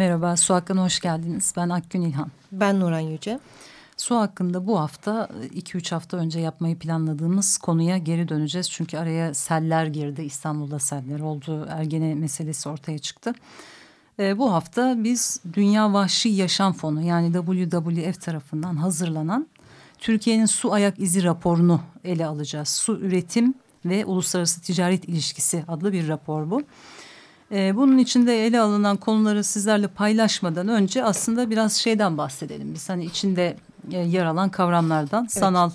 Merhaba, Su Hakkı'na hoş geldiniz. Ben Akgün İlhan. Ben Nuran Yüce. Su hakkında bu hafta 2-3 hafta önce yapmayı planladığımız konuya geri döneceğiz. Çünkü araya seller girdi. İstanbul'da seller oldu. Ergene meselesi ortaya çıktı. E, bu hafta biz Dünya Vahşi Yaşam Fonu yani WWF tarafından hazırlanan Türkiye'nin su ayak izi raporunu ele alacağız. Su üretim ve uluslararası ticaret ilişkisi adlı bir rapor bu. E, bunun içinde ele alınan konuları sizlerle paylaşmadan önce aslında biraz şeyden bahsedelim. Biz hani içinde e, yer alan kavramlardan evet. sanal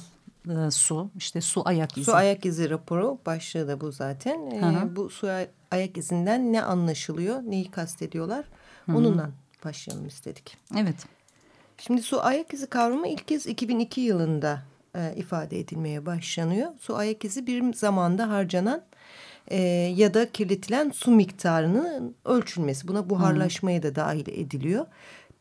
e, su, işte su ayak izi. Su ayak izi raporu başlığı da bu zaten. E, bu su ayak izinden ne anlaşılıyor, neyi kastediyorlar? Hı Onunla başlayalım istedik. Evet. Şimdi su ayak izi kavramı ilk kez 2002 yılında e, ifade edilmeye başlanıyor. Su ayak izi bir zamanda harcanan e, ya da kirletilen su miktarının ölçülmesi. Buna buharlaşmaya da dahil ediliyor.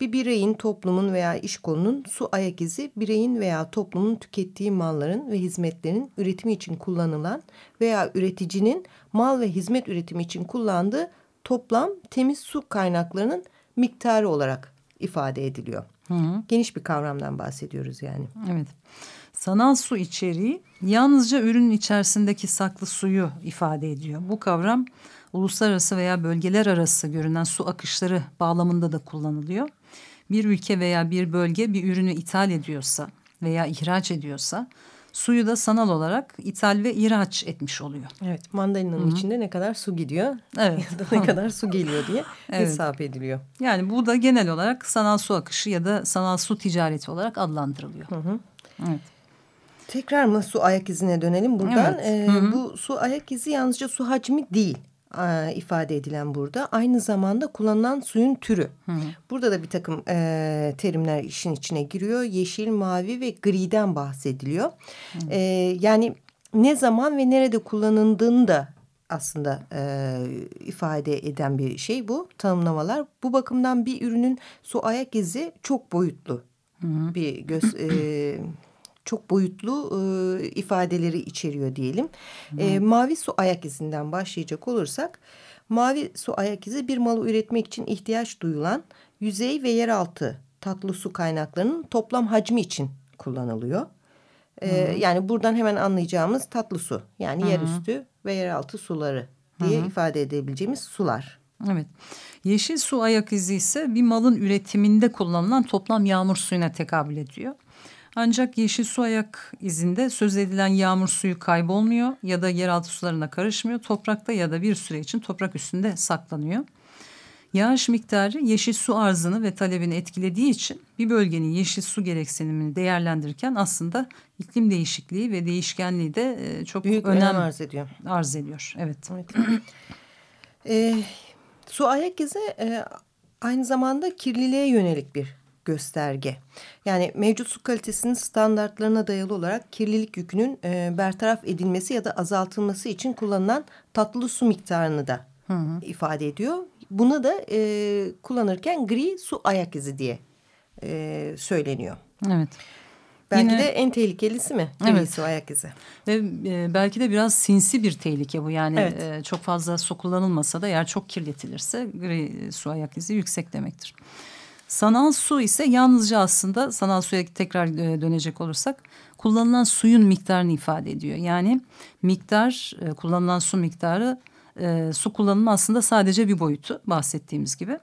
Bir bireyin, toplumun veya iş kolunun su ayak izi bireyin veya toplumun tükettiği malların ve hizmetlerin üretimi için kullanılan veya üreticinin mal ve hizmet üretimi için kullandığı toplam temiz su kaynaklarının miktarı olarak ifade ediliyor. Hı hı. Geniş bir kavramdan bahsediyoruz yani. Evet. Sanal su içeriği yalnızca ürünün içerisindeki saklı suyu ifade ediyor. Bu kavram uluslararası veya bölgeler arası görünen su akışları bağlamında da kullanılıyor. Bir ülke veya bir bölge bir ürünü ithal ediyorsa veya ihraç ediyorsa suyu da sanal olarak ithal ve ihraç etmiş oluyor. Evet mandalinanın Hı -hı. içinde ne kadar su gidiyor evet. ya da ne kadar su geliyor diye evet. hesap ediliyor. Yani bu da genel olarak sanal su akışı ya da sanal su ticareti olarak adlandırılıyor. Hı -hı. Evet. Tekrar mı su ayak izine dönelim buradan. Evet. Ee, hı hı. Bu su ayak izi yalnızca su hacmi değil e, ifade edilen burada. Aynı zamanda kullanılan suyun türü. Hı. Burada da bir takım e, terimler işin içine giriyor. Yeşil, mavi ve griden bahsediliyor. Hı. E, yani ne zaman ve nerede kullanıldığını da aslında e, ifade eden bir şey bu tanımlamalar. Bu bakımdan bir ürünün su ayak izi çok boyutlu hı. bir göz... E, çok boyutlu e, ifadeleri içeriyor diyelim. E, mavi su ayak izinden başlayacak olursak mavi su ayak izi bir malı üretmek için ihtiyaç duyulan yüzey ve yeraltı tatlı su kaynaklarının toplam hacmi için kullanılıyor. E, yani buradan hemen anlayacağımız tatlı su yani -hı. yerüstü ve yeraltı suları diye -hı. ifade edebileceğimiz sular. Evet. Yeşil su ayak izi ise bir malın üretiminde kullanılan toplam yağmur suyuna tekabül ediyor. Ancak yeşil su ayak izinde söz edilen yağmur suyu kaybolmuyor ya da yeraltı sularına karışmıyor. Toprakta ya da bir süre için toprak üstünde saklanıyor. Yağış miktarı yeşil su arzını ve talebini etkilediği için bir bölgenin yeşil su gereksinimini değerlendirirken aslında iklim değişikliği ve değişkenliği de e, çok Büyük önem, önem arz ediyor. Arz ediyor, evet. evet. e, su ayak izi e, aynı zamanda kirliliğe yönelik bir gösterge. Yani mevcut su kalitesinin standartlarına dayalı olarak kirlilik yükünün e, bertaraf edilmesi ya da azaltılması için kullanılan tatlı su miktarını da hı hı. ifade ediyor. Buna da e, kullanırken gri su ayak izi diye e, söyleniyor. Evet. Belki Yine, de en tehlikelisi mi? Gri evet. su ayak izi. Ve e, belki de biraz sinsi bir tehlike bu. Yani evet. e, çok fazla su kullanılmasa da eğer çok kirletilirse gri su ayak izi yüksek demektir. Sanal su ise yalnızca aslında sanal suya tekrar e, dönecek olursak kullanılan suyun miktarını ifade ediyor. Yani miktar e, kullanılan su miktarı e, su kullanımı aslında sadece bir boyutu bahsettiğimiz gibi.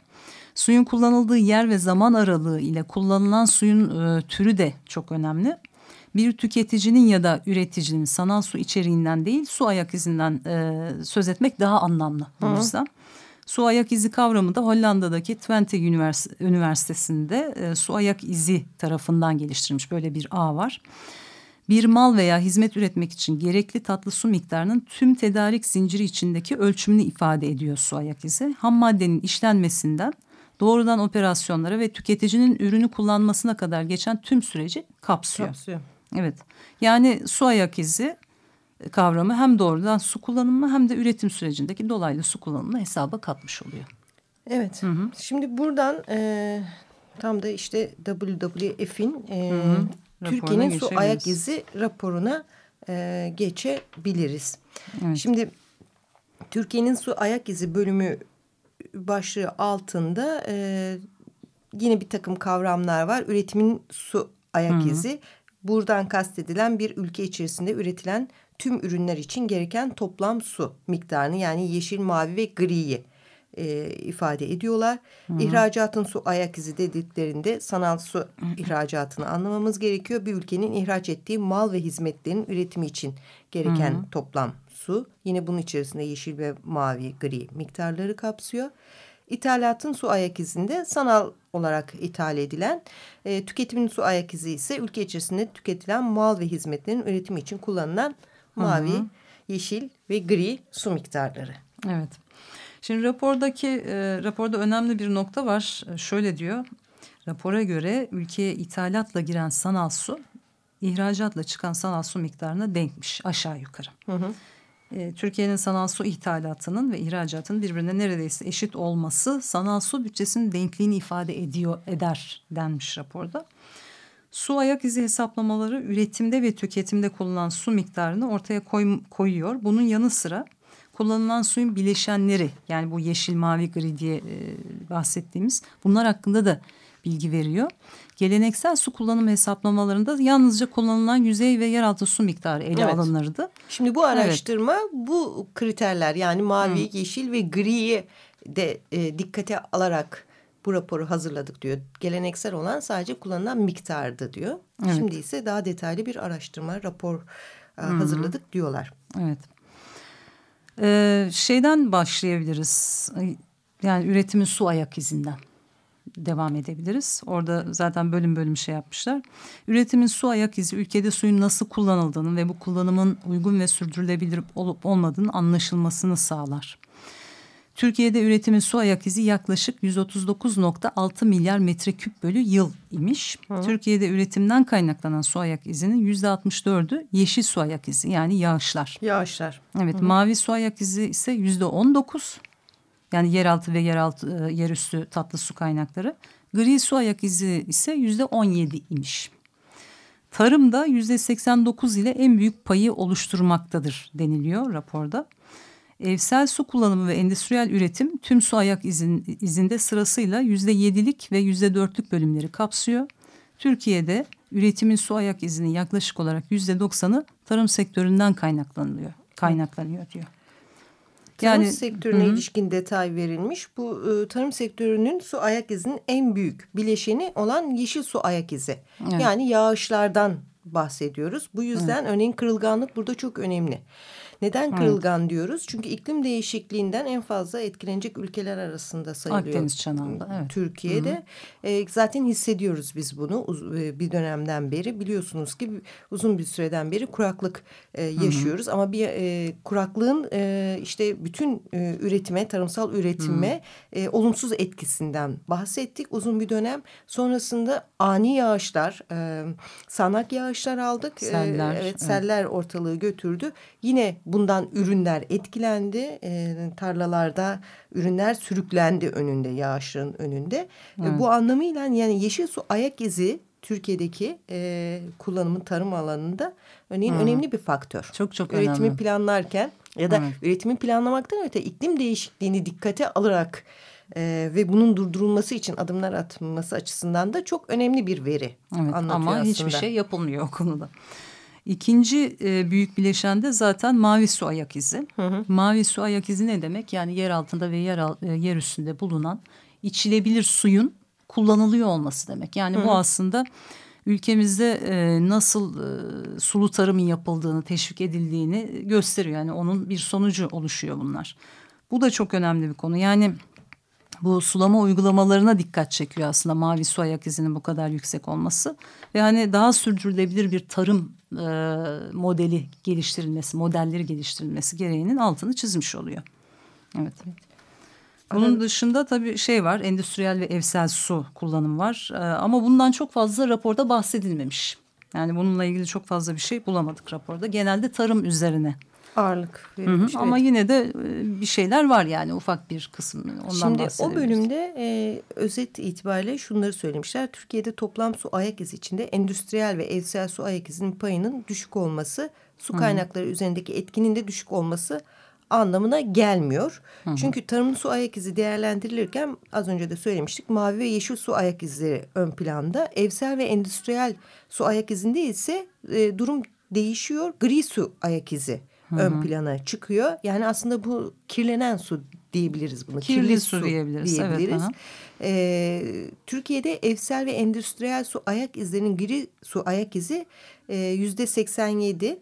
Suyun kullanıldığı yer ve zaman aralığı ile kullanılan suyun türü de çok önemli. Bir tüketicinin ya da üreticinin sanal su içeriğinden değil su ayak izinden söz etmek daha anlamlı bu yüzden. Su ayak izi kavramı da Hollanda'daki Twente Ünivers Üniversitesi'nde e, su ayak izi tarafından geliştirilmiş böyle bir ağ var. bir mal veya hizmet üretmek için gerekli tatlı su miktarının tüm tedarik zinciri içindeki ölçümünü ifade ediyor su ayak izi. Ham maddenin işlenmesinden doğrudan operasyonlara ve tüketicinin ürünü kullanmasına kadar geçen tüm süreci kapsıyor. Kapsıyor. Evet. Yani su ayak izi kavramı hem doğrudan su kullanımı hem de üretim sürecindeki dolaylı su kullanımını hesaba katmış oluyor. Evet. Hı hı. Şimdi buradan e, tam da işte WWF'in e, Türkiye'nin su ayak izi raporuna e, geçebiliriz. Evet. Şimdi Türkiye'nin su ayak izi bölümü başlığı altında e, yine bir takım kavramlar var. Üretimin su ayak Hı -hı. izi. Buradan kastedilen bir ülke içerisinde üretilen tüm ürünler için gereken toplam su miktarını yani yeşil, mavi ve griyi e, ifade ediyorlar. Hı -hı. İhracatın su ayak izi dediklerinde sanal su Hı -hı. ihracatını anlamamız gerekiyor. Bir ülkenin ihraç ettiği mal ve hizmetlerin üretimi için gereken Hı -hı. toplam su. Yine bunun içerisinde yeşil ve mavi, gri miktarları kapsıyor. İthalatın su ayak izinde sanal olarak ithal edilen, e, tüketimin su ayak izi ise ülke içerisinde tüketilen mal ve hizmetlerin üretimi için kullanılan mavi, Hı -hı. yeşil ve gri su miktarları. Evet. Şimdi rapordaki e, raporda önemli bir nokta var. E, şöyle diyor. Rapora göre ülkeye ithalatla giren sanal su ihracatla çıkan sanal su miktarına denkmiş aşağı yukarı. Hı hı. E, Türkiye'nin sanal su ithalatının ve ihracatının birbirine neredeyse eşit olması sanal su bütçesinin denkliğini ifade ediyor eder denmiş raporda. Su ayak izi hesaplamaları üretimde ve tüketimde kullanılan su miktarını ortaya koy, koyuyor. Bunun yanı sıra kullanılan suyun bileşenleri yani bu yeşil mavi gri diye e, bahsettiğimiz bunlar hakkında da bilgi veriyor. Geleneksel su kullanımı hesaplamalarında yalnızca kullanılan yüzey ve yeraltı su miktarı ele evet. alınırdı. Şimdi bu araştırma evet. bu kriterler yani mavi, Hı. yeşil ve griyi de e, dikkate alarak bu raporu hazırladık diyor. Geleneksel olan sadece kullanılan miktardı diyor. Evet. Şimdi ise daha detaylı bir araştırma, rapor e, hazırladık diyorlar. Evet. Ee, şeyden başlayabiliriz. Yani üretimin su ayak izinden devam edebiliriz. Orada zaten bölüm bölüm şey yapmışlar. Üretimin su ayak izi ülkede suyun nasıl kullanıldığını ve bu kullanımın uygun ve sürdürülebilir olup olmadığını anlaşılmasını sağlar. Türkiye'de üretimin su ayak izi yaklaşık 139.6 milyar metreküp bölü yıl imiş. Hı. Türkiye'de üretimden kaynaklanan su ayak izinin %64'ü yeşil su ayak izi yani yağışlar. Yağışlar. Evet Hı. mavi su ayak izi ise %19 yani yeraltı ve yeraltı e, yerüstü tatlı su kaynakları. Gri su ayak izi ise %17 imiş. Tarımda %89 ile en büyük payı oluşturmaktadır deniliyor raporda. Evsel su kullanımı ve endüstriyel üretim tüm su ayak izin, izinde sırasıyla yüzde yedilik ve yüzde dörtlük bölümleri kapsıyor. Türkiye'de üretimin su ayak izinin yaklaşık olarak yüzde doksanı tarım sektöründen kaynaklanıyor, kaynaklanıyor diyor. Tarım yani, sektörüne hı. ilişkin detay verilmiş. Bu e, tarım sektörünün su ayak izinin en büyük bileşeni olan yeşil su ayak izi. Evet. Yani yağışlardan bahsediyoruz. Bu yüzden evet. örneğin kırılganlık burada çok önemli. Neden kırılgan evet. diyoruz? Çünkü iklim değişikliğinden en fazla etkilenecek ülkeler arasında sayılıyor. Akdeniz çanağında evet. Türkiye'de. E, zaten hissediyoruz biz bunu e, bir dönemden beri. Biliyorsunuz ki uzun bir süreden beri kuraklık e, yaşıyoruz. Hı -hı. Ama bir e, kuraklığın e, işte bütün e, üretime, tarımsal üretime e, olumsuz etkisinden bahsettik uzun bir dönem. Sonrasında ani yağışlar, e, sanak yağışlar aldık. Seller. E, evet, seller evet. ortalığı götürdü. Yine bundan ürünler etkilendi. E, tarlalarda ürünler sürüklendi önünde, yağışların önünde. Evet. E, bu anlamıyla yani yeşil su ayak izi Türkiye'deki e, kullanımın tarım alanında örneğin hmm. önemli bir faktör. Çok çok Üretimi önemli. planlarken ya da evet. üretimi planlamaktan öte iklim değişikliğini dikkate alarak e, ve bunun durdurulması için adımlar atılması açısından da çok önemli bir veri evet, anlatıyor ama aslında. hiçbir şey yapılmıyor o konuda. İkinci e, büyük bileşen de zaten mavi su ayak izi. Hı hı. Mavi su ayak izi ne demek? Yani yer altında ve yer, e, yer üstünde bulunan içilebilir suyun kullanılıyor olması demek. Yani hı hı. bu aslında ülkemizde e, nasıl e, sulu tarımın yapıldığını, teşvik edildiğini gösteriyor. Yani onun bir sonucu oluşuyor bunlar. Bu da çok önemli bir konu. Yani bu sulama uygulamalarına dikkat çekiyor aslında mavi su ayak izinin bu kadar yüksek olması. Ve hani daha sürdürülebilir bir tarım e, modeli geliştirilmesi, modelleri geliştirilmesi gereğinin altını çizmiş oluyor. Evet. Bunun dışında tabii şey var, endüstriyel ve evsel su kullanım var. E, ama bundan çok fazla raporda bahsedilmemiş. Yani bununla ilgili çok fazla bir şey bulamadık raporda. Genelde tarım üzerine ağırlık verilmiş. Hı hı. Ama evet. yine de e, bir şeyler var yani ufak bir kısım. Ondan Şimdi o bölümde e, özet itibariyle şunları söylemişler. Türkiye'de toplam su ayak izi içinde endüstriyel ve evsel su ayak izinin payının düşük olması, su kaynakları hı hı. üzerindeki etkinin de düşük olması anlamına gelmiyor. Hı hı. Çünkü tarım su ayak izi değerlendirilirken az önce de söylemiştik mavi ve yeşil su ayak izleri ön planda. Evsel ve endüstriyel su ayak izinde ise e, durum değişiyor. Gri su ayak izi Hı -hı. ön plana çıkıyor. Yani aslında bu kirlenen su diyebiliriz bunu. Kirli, Kirli su, su diyebiliriz. diyebiliriz. Evet, ee, Türkiye'de evsel ve endüstriyel su ayak izlerinin gri su ayak izi e, yüzde 87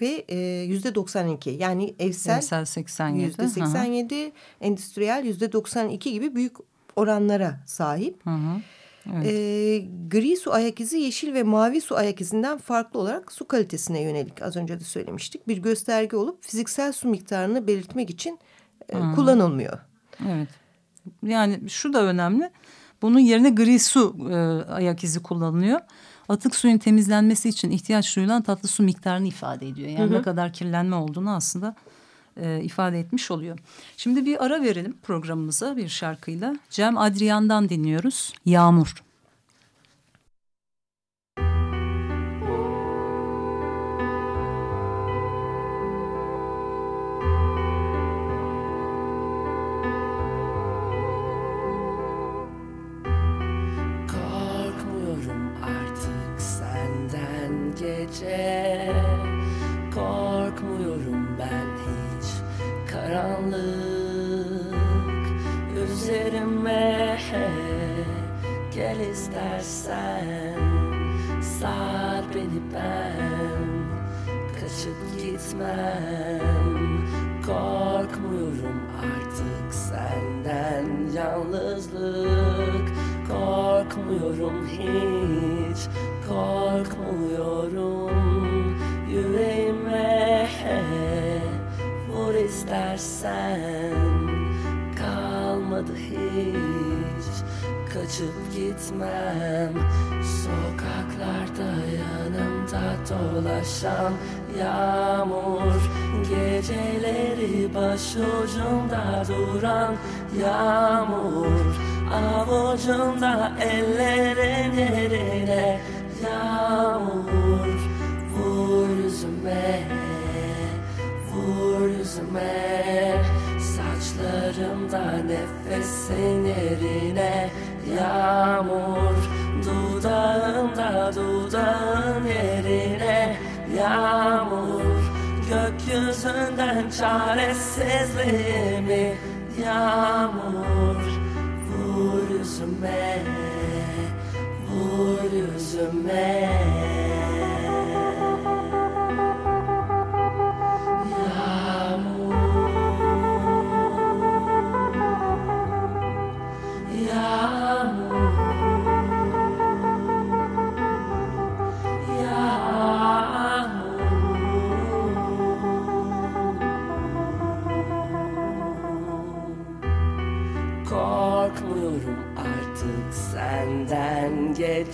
ve e, yüzde 92 yani evsel, evsel 87 yüzde 87 endüstriyel yüzde 92 gibi büyük oranlara sahip. Hı hı. Evet. E, gri su ayak izi yeşil ve mavi su ayak izinden farklı olarak su kalitesine yönelik az önce de söylemiştik. Bir gösterge olup fiziksel su miktarını belirtmek için e, kullanılmıyor. Evet. Yani şu da önemli. Bunun yerine gri su e, ayak izi kullanılıyor. Atık suyun temizlenmesi için ihtiyaç duyulan tatlı su miktarını ifade ediyor. Yani hı hı. ne kadar kirlenme olduğunu aslında e, ifade etmiş oluyor. Şimdi bir ara verelim programımıza bir şarkıyla. Cem Adrian'dan dinliyoruz. Yağmur. İstersen Sar beni ben. Kaçıp gitmem Korkmuyorum artık senden. Yalnızlık Korkmuyorum hiç. Korkmuyorum Yüreğime Vur istersen Kalmadı hiç. Kaçıp gitmem Sokaklarda yanımda dolaşan yağmur Geceleri başucumda duran yağmur Avucumda ellerin yerine yağmur. Vur yüzüme, vur yüzüme Saçlarımda nefesin yerine Yağmur dudağında dudağın yerine Yağmur. Gökyüzünden çaresizliğimi Yağmur. Vur yüzüme Vur yüzüme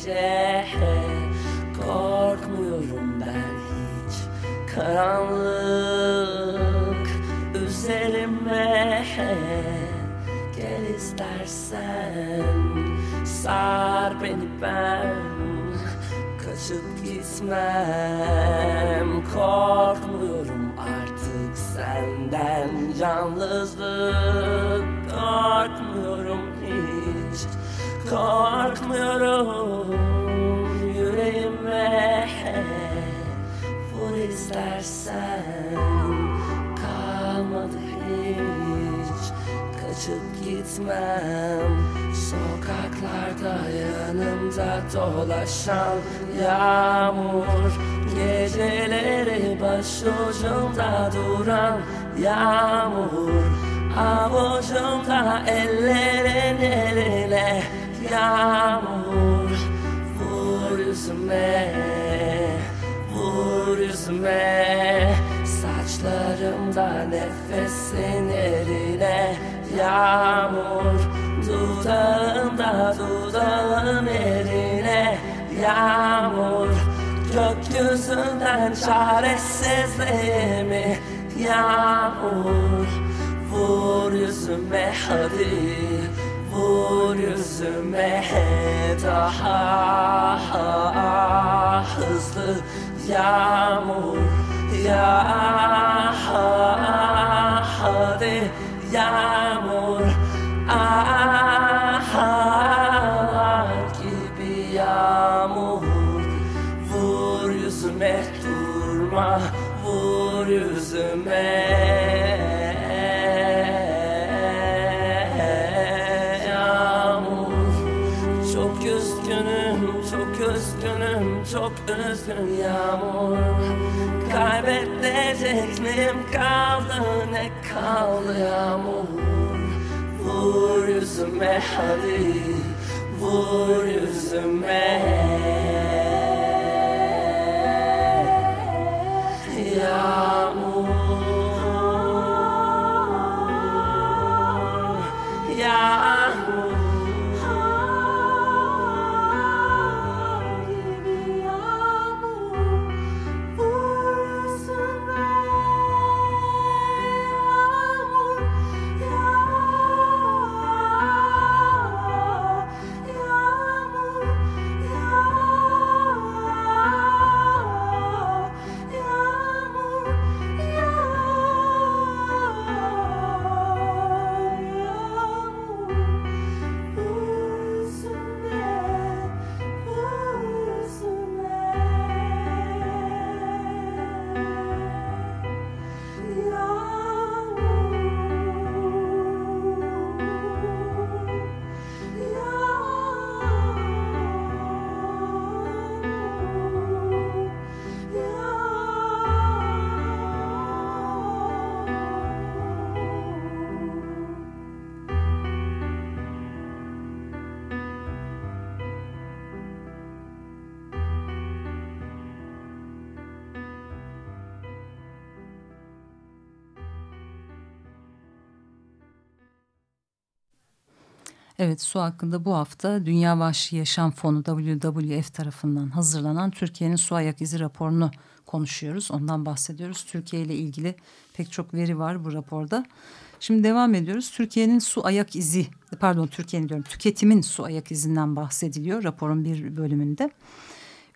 gece. Korkmuyorum ben hiç. Karanlık üzerime. Gel istersen. Sar beni ben. Kaçıp gitmem. Korkmuyorum artık senden. Yalnızlık. Korkmuyorum hiç. Korkmuyorum Vur istersen Kalmadı hiç. Kaçıp gitmem Sokaklarda yanımda dolaşan Yağmur. Geceleri başucumda duran Yağmur. Avucumda ellerin eline Yağmur yüzüme Vur yüzüme Saçlarımda nefesin eline Yağmur dudağında dudağın eline Yağmur gökyüzünden çaresizliğimi Yağmur. Vur yüzüme hadi yüzüme daha hızlı Yağmur ya hadi Yağmur ah gibi yağmur. Vur yüzüme durma Vur yüzüme çok üzgün yağmur. Kaybedecek neyim kaldı ne kaldı yağmur? Vur yüzüme hadi vur yüzüme. Yağmur Evet su hakkında bu hafta Dünya Vahşi Yaşam Fonu WWF tarafından hazırlanan Türkiye'nin su ayak izi raporunu konuşuyoruz. Ondan bahsediyoruz. Türkiye ile ilgili pek çok veri var bu raporda. Şimdi devam ediyoruz. Türkiye'nin su ayak izi, pardon Türkiye'nin diyorum tüketimin su ayak izinden bahsediliyor raporun bir bölümünde.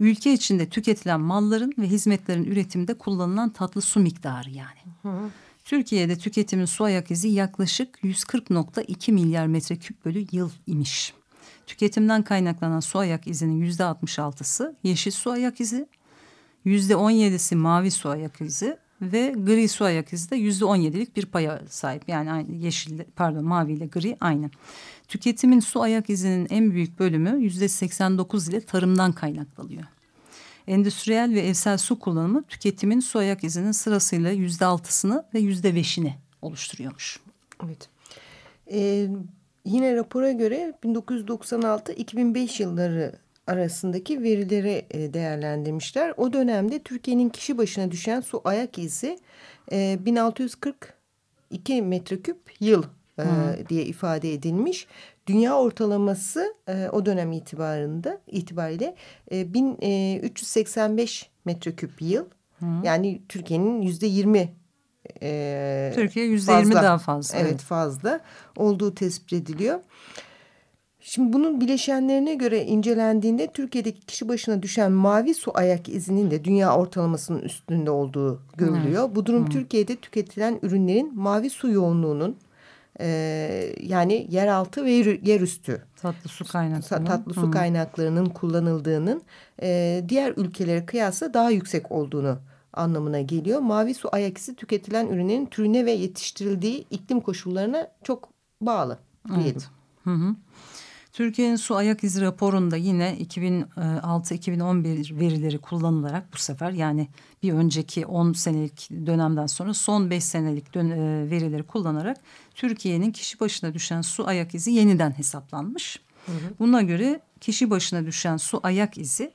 Ülke içinde tüketilen malların ve hizmetlerin üretiminde kullanılan tatlı su miktarı yani. Hı hı. Türkiye'de tüketimin su ayak izi yaklaşık 140.2 milyar metreküp bölü yıl imiş. Tüketimden kaynaklanan su ayak izinin yüzde 66'sı yeşil su ayak izi, yüzde 17'si mavi su ayak izi ve gri su ayak izi de yüzde 17'lik bir paya sahip. Yani yeşil pardon mavi ile gri aynı. Tüketimin su ayak izinin en büyük bölümü yüzde 89 ile tarımdan kaynaklanıyor. Endüstriyel ve evsel su kullanımı tüketimin su ayak izinin sırasıyla yüzde altısını ve yüzde beşini oluşturuyormuş. Evet. Ee, yine rapora göre 1996-2005 yılları arasındaki verileri e, değerlendirmişler. O dönemde Türkiye'nin kişi başına düşen su ayak izi e, 1642 metreküp yıl e, diye ifade edilmiş. Dünya ortalaması e, o dönem itibarında itibariyle e, 1385 e, metreküp yıl. Hı. Yani Türkiye'nin yüzde yirmi e, Türkiye yüzde yirmi daha fazla. Evet, evet fazla olduğu tespit ediliyor. Şimdi bunun bileşenlerine göre incelendiğinde Türkiye'deki kişi başına düşen mavi su ayak izinin de dünya ortalamasının üstünde olduğu görülüyor. Evet. Bu durum Hı. Türkiye'de tüketilen ürünlerin mavi su yoğunluğunun e, yani yeraltı ve yerüstü tatlı su kaynaklarının, tatlı su kaynaklarının kullanıldığının e, diğer ülkelere kıyasla daha yüksek olduğunu anlamına geliyor. Mavi su ayak izi tüketilen ürünlerin türüne ve yetiştirildiği iklim koşullarına çok bağlı diyelim. Evet. Hı hı. Türkiye'nin su ayak izi raporunda yine 2006-2011 verileri kullanılarak bu sefer yani bir önceki 10 senelik dönemden sonra son 5 senelik e, verileri kullanarak Türkiye'nin kişi başına düşen su ayak izi yeniden hesaplanmış. Hı hı. Buna göre kişi başına düşen su ayak izi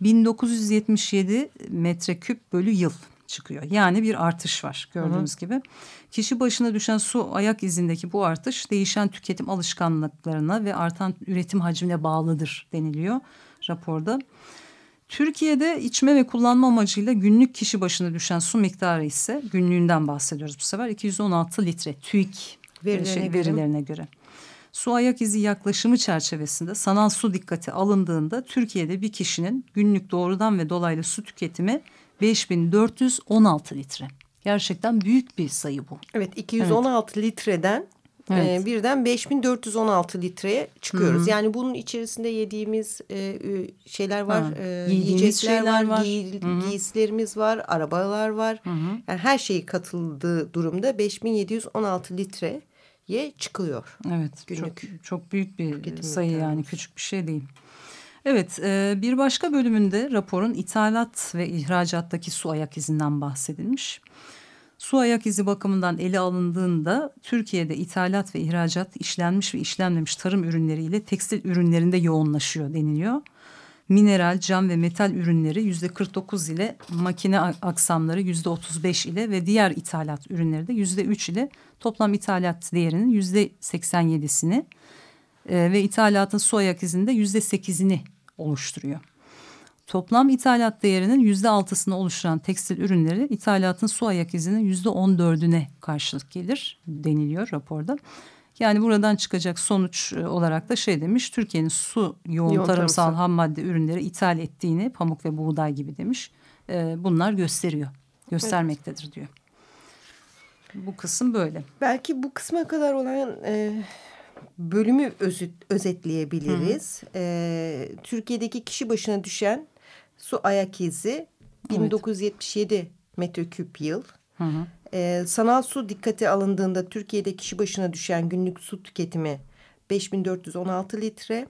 1977 metreküp bölü yıl çıkıyor. Yani bir artış var gördüğünüz Hı -hı. gibi. Kişi başına düşen su ayak izindeki bu artış değişen tüketim alışkanlıklarına ve artan üretim hacmine bağlıdır deniliyor raporda. Türkiye'de içme ve kullanma amacıyla günlük kişi başına düşen su miktarı ise günlüğünden bahsediyoruz bu sefer 216 litre TÜİK verilerine, şey, verilerine göre. göre. Su ayak izi yaklaşımı çerçevesinde sanal su dikkate alındığında Türkiye'de bir kişinin günlük doğrudan ve dolaylı su tüketimi 5416 litre. Gerçekten büyük bir sayı bu. Evet 216 evet. litreden Evet. E, birden 5416 litreye çıkıyoruz. Hı -hı. Yani bunun içerisinde yediğimiz e, şeyler var, e, yiyecekler var, var. Giy, giysilerimiz var, arabalar var. Hı -hı. Yani her şey katıldığı durumda 5716 litreye çıkıyor. Evet, günlük. Çok, çok büyük bir sayı yani küçük bir şey değil. Evet, e, bir başka bölümünde raporun ithalat ve ihracattaki su ayak izinden bahsedilmiş. Su ayak izi bakımından ele alındığında Türkiye'de ithalat ve ihracat işlenmiş ve işlenmemiş tarım ürünleriyle tekstil ürünlerinde yoğunlaşıyor deniliyor. Mineral, cam ve metal ürünleri yüzde 49 ile makine aksamları yüzde 35 ile ve diğer ithalat ürünleri de yüzde 3 ile toplam ithalat değerinin yüzde 87'sini e, ve ithalatın su ayak izinde yüzde 8'ini oluşturuyor. Toplam ithalat değerinin yüzde altısını oluşturan tekstil ürünleri ithalatın su ayak izinin yüzde on dördüne karşılık gelir deniliyor raporda. Yani buradan çıkacak sonuç e, olarak da şey demiş Türkiye'nin su yoğun, yoğun tarımsal, tarımsal ham madde ürünleri ithal ettiğini pamuk ve buğday gibi demiş. E, bunlar gösteriyor göstermektedir evet. diyor. Bu kısım böyle. Belki bu kısma kadar olan e, bölümü özet, özetleyebiliriz. Hı hı. E, Türkiye'deki kişi başına düşen su ayak izi 1977 evet. metreküp yıl. Hı hı. E, sanal su dikkate alındığında Türkiye'de kişi başına düşen günlük su tüketimi 5416 litre.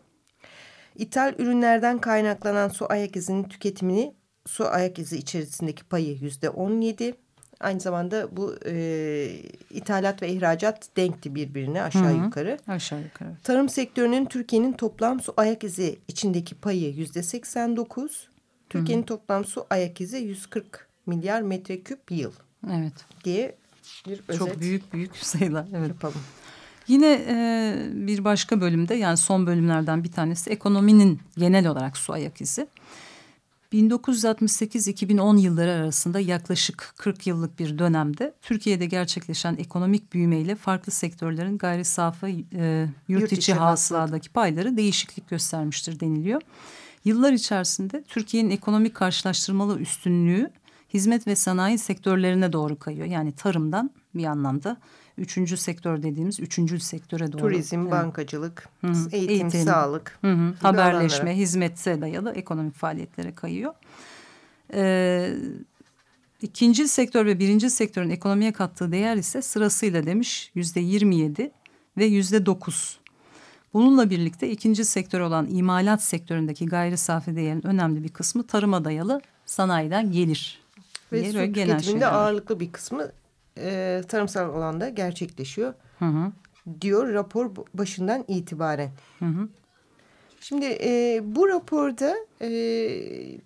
İthal ürünlerden kaynaklanan su ayak izinin tüketimini su ayak izi içerisindeki payı yüzde on yedi. Aynı zamanda bu e, ithalat ve ihracat denkti birbirine aşağı Hı -hı. yukarı. Aşağı yukarı. Tarım sektörünün Türkiye'nin toplam su ayak izi içindeki payı yüzde seksen dokuz. Türkiye'nin toplam su ayak izi 140 milyar metreküp yıl. Evet. Diye bir özet. Çok büyük büyük sayılar. Evet. Yapalım. Yine e, bir başka bölümde yani son bölümlerden bir tanesi ekonominin genel olarak su ayak izi. 1968-2010 yılları arasında yaklaşık 40 yıllık bir dönemde Türkiye'de gerçekleşen ekonomik büyümeyle farklı sektörlerin gayri safı e, yurt, yurt içi hasıladaki payları değişiklik göstermiştir deniliyor. Yıllar içerisinde Türkiye'nin ekonomik karşılaştırmalı üstünlüğü hizmet ve sanayi sektörlerine doğru kayıyor. Yani tarımdan bir anlamda üçüncü sektör dediğimiz üçüncü sektöre doğru. Turizm, evet. bankacılık, Hı -hı. eğitim, eğitim, sağlık. Hı -hı. Haberleşme, alanlara. hizmetse dayalı ekonomik faaliyetlere kayıyor. Ee, ikinci sektör ve birinci sektörün ekonomiye kattığı değer ise sırasıyla demiş yüzde yirmi yedi ve yüzde dokuz. Bununla birlikte ikinci sektör olan imalat sektöründeki gayri safi değerin önemli bir kısmı tarıma dayalı sanayiden gelir. Ve su tüketiminde ağırlıklı bir kısmı e, tarımsal alanda gerçekleşiyor. Hı hı. Diyor rapor başından itibaren. Hı hı. Şimdi e, bu raporda e,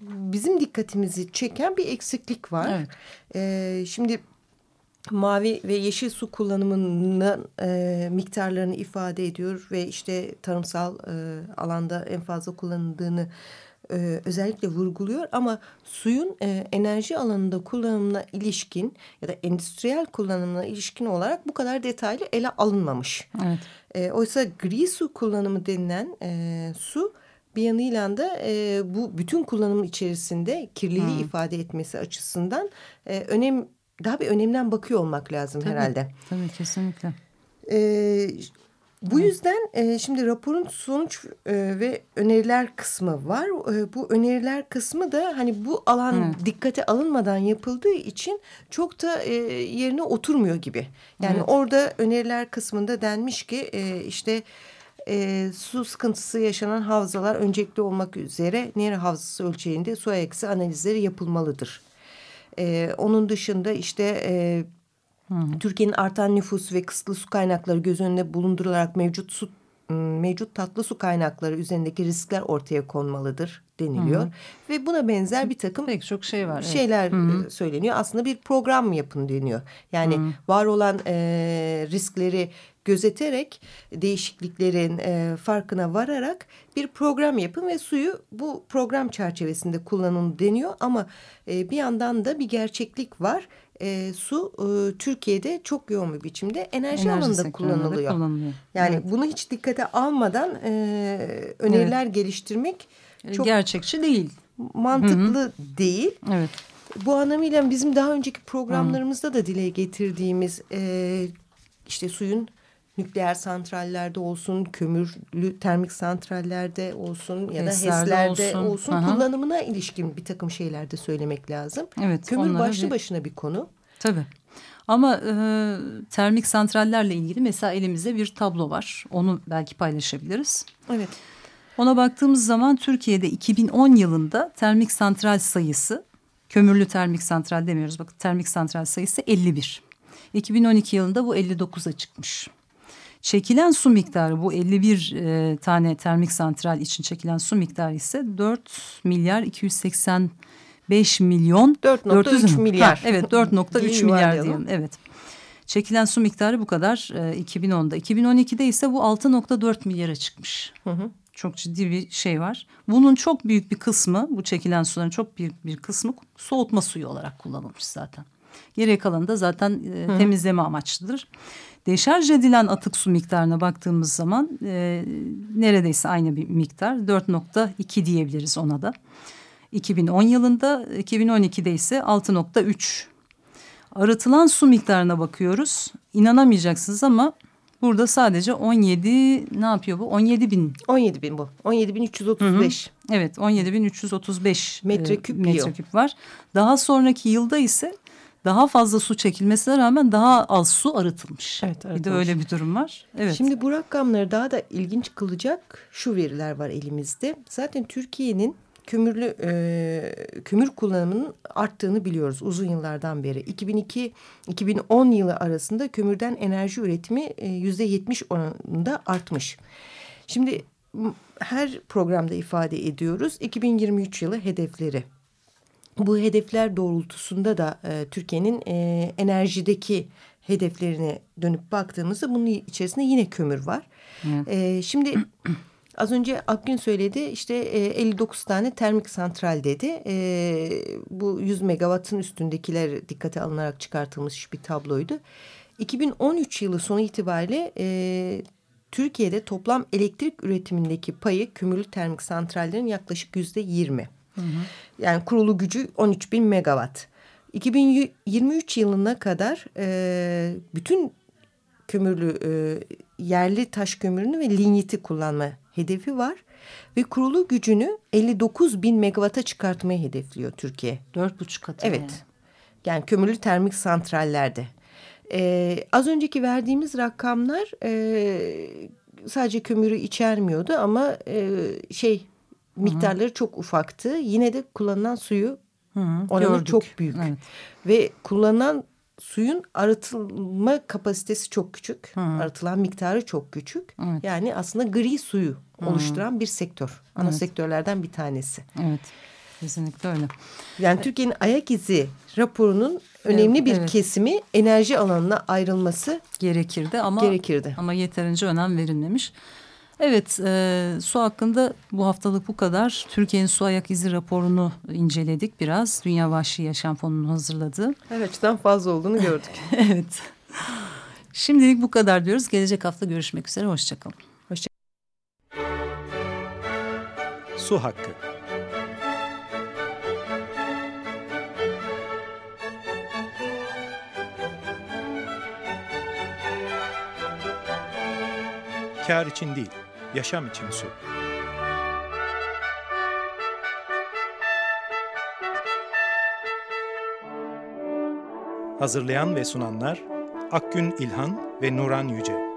bizim dikkatimizi çeken bir eksiklik var. Evet. E, şimdi mavi ve yeşil su kullanımının e, miktarlarını ifade ediyor ve işte tarımsal e, alanda en fazla kullanıldığını e, özellikle vurguluyor ama suyun e, enerji alanında kullanımına ilişkin ya da endüstriyel kullanımına ilişkin olarak bu kadar detaylı ele alınmamış. Evet. E, oysa gri su kullanımı denilen e, su bir yanıyla da e, bu bütün kullanım içerisinde kirliliği hmm. ifade etmesi açısından e, önem daha bir önemden bakıyor olmak lazım tabii, herhalde. Tabii kesinlikle. Ee, bu yüzden e, şimdi raporun sonuç e, ve öneriler kısmı var. E, bu öneriler kısmı da hani bu alan evet. dikkate alınmadan yapıldığı için çok da e, yerine oturmuyor gibi. Yani evet. orada öneriler kısmında denmiş ki e, işte e, su sıkıntısı yaşanan havzalar öncelikli olmak üzere nehir havzası ölçeğinde su ayaksı analizleri yapılmalıdır e, onun dışında işte e, Türkiye'nin artan nüfus ve kısıtlı su kaynakları göz önünde bulundurularak mevcut su mevcut tatlı su kaynakları üzerindeki riskler ortaya konmalıdır deniliyor. Hı -hı. Ve buna benzer bir takım pek çok şey var. Şeyler evet. söyleniyor. Aslında bir program yapın deniyor. Yani Hı -hı. var olan e, riskleri gözeterek değişikliklerin e, farkına vararak bir program yapın ve suyu bu program çerçevesinde kullanın deniyor. Ama e, bir yandan da bir gerçeklik var. E, su e, Türkiye'de çok yoğun bir biçimde enerji, enerji alanında kullanılıyor. kullanılıyor. Yani evet. bunu hiç dikkate almadan e, öneriler evet. geliştirmek e, çok gerçekçi değil. Mantıklı Hı -hı. değil. Evet. Bu anlamıyla bizim daha önceki programlarımızda da dile getirdiğimiz e, işte suyun nükleer santrallerde olsun, kömürlü termik santrallerde olsun ya da HES'lerde olsun, olsun kullanımına ilişkin bir takım şeyler de söylemek lazım. Evet, Kömür başlı bir... başına bir konu. Tabii. Ama e, termik santrallerle ilgili mesela elimizde bir tablo var. Onu belki paylaşabiliriz. Evet. Ona baktığımız zaman Türkiye'de 2010 yılında termik santral sayısı, kömürlü termik santral demiyoruz. Bakın termik santral sayısı 51. 2012 yılında bu 59'a çıkmış. Çekilen su miktarı bu 51 e, tane termik santral için çekilen su miktarı ise 4 milyar 285 milyon 4.3 milyar. Ha, evet 4.3 milyar diyelim. Evet. Çekilen su miktarı bu kadar e, 2010'da. 2012'de ise bu 6.4 milyara çıkmış. Hı hı. Çok ciddi bir şey var. Bunun çok büyük bir kısmı bu çekilen suların çok büyük bir kısmı soğutma suyu olarak kullanılmış zaten. Geriye kalanı da zaten e, temizleme amaçlıdır. Deşarj edilen atık su miktarına baktığımız zaman e, neredeyse aynı bir miktar 4.2 diyebiliriz ona da. 2010 yılında 2012'de ise 6.3. Arıtılan su miktarına bakıyoruz. İnanamayacaksınız ama burada sadece 17 ne yapıyor bu? 17 bin. 17 bin bu. 17 bin 335. Evet 17 bin 335 metreküp, e, metreküp var. Daha sonraki yılda ise daha fazla su çekilmesine rağmen daha az su arıtılmış. Evet, arıtılmış. Bir de öyle bir durum var. Evet. Şimdi bu rakamları daha da ilginç kılacak şu veriler var elimizde. Zaten Türkiye'nin kömürlü e, kömür kullanımının arttığını biliyoruz uzun yıllardan beri. 2002-2010 yılı arasında kömürden enerji üretimi e, yüzde 70 oranında artmış. Şimdi her programda ifade ediyoruz 2023 yılı hedefleri bu hedefler doğrultusunda da e, Türkiye'nin e, enerjideki hedeflerine dönüp baktığımızda bunun içerisinde yine kömür var. E, şimdi az önce Akgün söyledi işte e, 59 tane termik santral dedi. E, bu 100 megawattın üstündekiler dikkate alınarak çıkartılmış bir tabloydu. 2013 yılı sonu itibariyle e, Türkiye'de toplam elektrik üretimindeki payı kömürlü termik santrallerin yaklaşık yüzde yirmi. Yani kurulu gücü 13 bin megawatt. 2023 yılına kadar e, bütün kömürlü e, yerli taş kömürünü ve linyiti kullanma hedefi var. Ve kurulu gücünü 59 bin megawatt'a çıkartmayı hedefliyor Türkiye. Dört buçuk katı. Evet. Yani. yani kömürlü termik santrallerde. Ee, az önceki verdiğimiz rakamlar e, sadece kömürü içermiyordu ama e, şey miktarları Hı -hı. çok ufaktı. Yine de kullanılan suyu Hı -hı. oranı Gördük. çok büyük. Evet. Ve kullanılan suyun arıtılma kapasitesi çok küçük. Hı -hı. Arıtılan miktarı çok küçük. Evet. Yani aslında gri suyu Hı -hı. oluşturan bir sektör. Ana evet. sektörlerden bir tanesi. Evet. Kesinlikle öyle. Yani Türkiye'nin ayak izi raporunun önemli bir evet. kesimi enerji alanına ayrılması gerekirdi ama gerekirdi. ama yeterince önem verilmemiş. Evet, e, su hakkında bu haftalık bu kadar. Türkiye'nin su ayak izi raporunu inceledik biraz. Dünya Vahşi Yaşam Fonu'nun hazırladığı. Evet, açıdan fazla olduğunu gördük. evet. Şimdilik bu kadar diyoruz. Gelecek hafta görüşmek üzere. Hoşçakalın. Hoşça Su hakkı. Kar için değil Yaşam için su. Hazırlayan ve sunanlar Akgün İlhan ve Nuran Yüce.